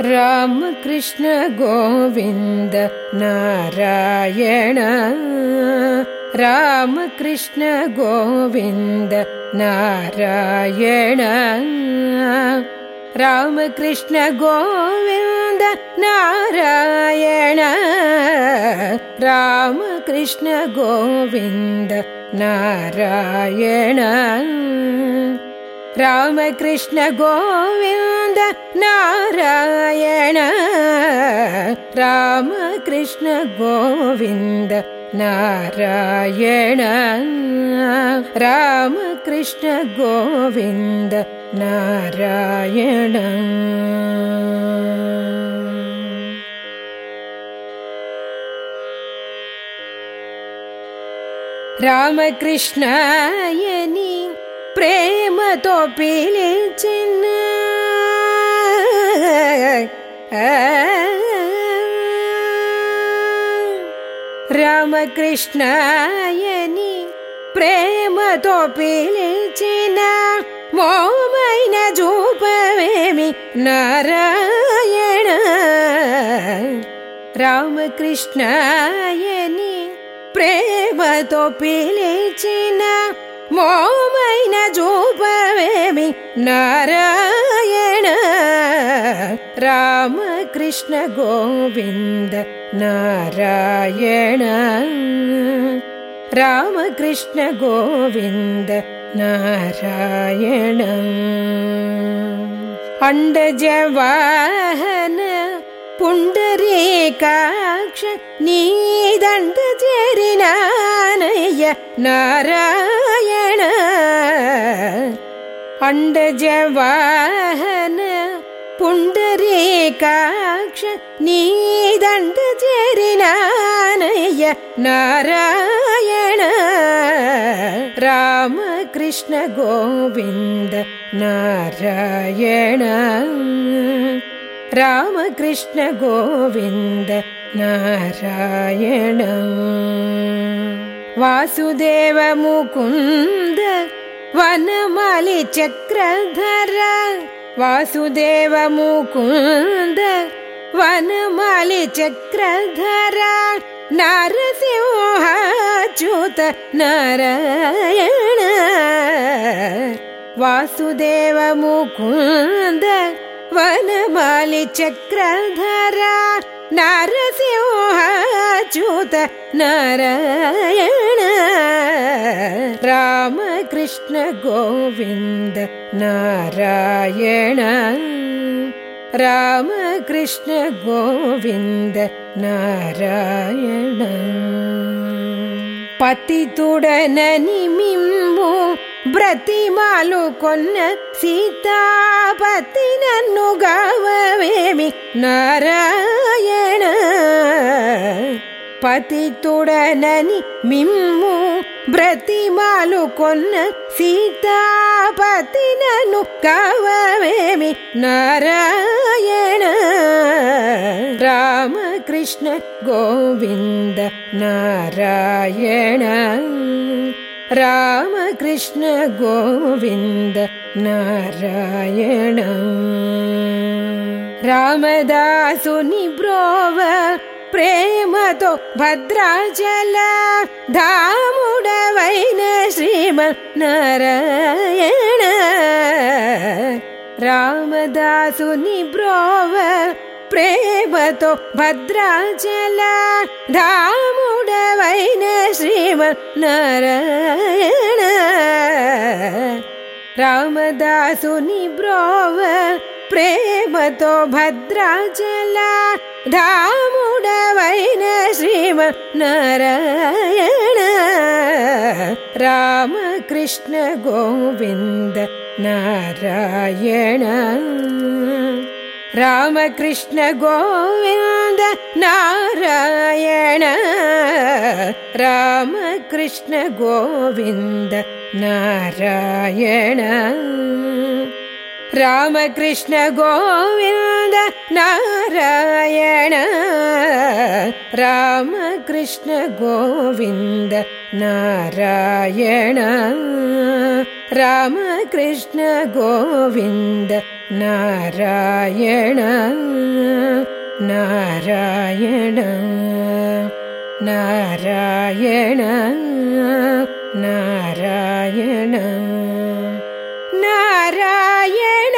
रामकृष्ण गोविन्द नारायण। रामकृष्ण गोविन्द नारायण। रामकृष्ण गोविन्द नारायण। रामकृष्ण गोविन्द नारायण रामकृष्ण गोविन्द नारायण। रामकृष्ण गोविन्द नारायण। रामकृष्ण गोविन्द नारायण। रामकृष्णायनि प्रेमतो पिलिचिन् रामकृष्णायनि प्रेमतो पिलिचिन मोमैन जूपवेमि नारायण। रामकृष्णायनि प्रेमतो पिलिचिन मोमैन जूपवेमि नारायण। रामकृष्ण गोविन्द नारायण। रामकृष्ण गोविन्द नारायण। अण्डजवाहन पुण्डरीकाक्ष नीदण्डचरिनानय नारायण। अण्डजवाहन पुण्डरीकाक्ष नीदण्डचरिनानय नारायण। रामकृष्ण गोविन्द नारायण रामकृष्ण गोविन्द नारायण। वासुदेव मुकुन्द वनमालि चक्रधर। वासुदेव मुकुन्द वनमालि चक्रधर। नरसिंहाच्युत नारायण। वासुदेव मुकुन्द वनमालिचक्रधरा नारसिंहचोत नारायण रामकृष्ण गोविन्द नारायण रामकृष्ण गोविन्द नारायण। पतितुडननिमिम् ബ്രതിമാലു കൊന്ന സീതാപത്തി നന്നുകാവേമി പതി പതിത്തുടനി മിമ്മു ബ്രതിമാലു കൊന്ന സീതാപത്തി നന്നുകാവേമി നാരായണ. രാമകൃഷ്ണ ഗോവിന്ദ നാരായണ. रामकृष्ण गोविन्द नारायण। रामदासु निब्रोव प्रेमतो भद्राचल धामुडवैन श्रीम नारायण। रामदासु निब्रोव प्रेमतो भद्राचल धामुडवैन श्री देव नारायण रामदासुनिब्रोम प्रेमतो भद्राचला धामुडवैन श्रीम नारायण रामकृष्ण गोविन्द नारायण। रामकृष्ण गोविन्द गोविन्द नारायण रामकृष्ण गोविन्द नारायण रामकृष्ण गोविन्द नारायण रामकृष्ण गोविन्द नारायण रामकृष्ण गोविन्द नारायण നാരായണ നാരായണ നാരായണ നാരായണ